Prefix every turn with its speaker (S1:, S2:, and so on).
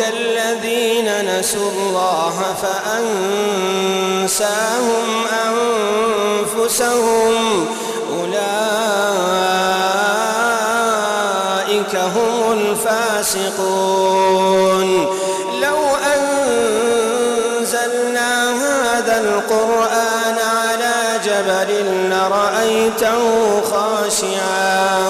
S1: كالذين نسوا الله فأنساهم أنفسهم أولئك هم الفاسقون. لو أنزلنا هذا القرآن على جبل لرأيته خاشعاً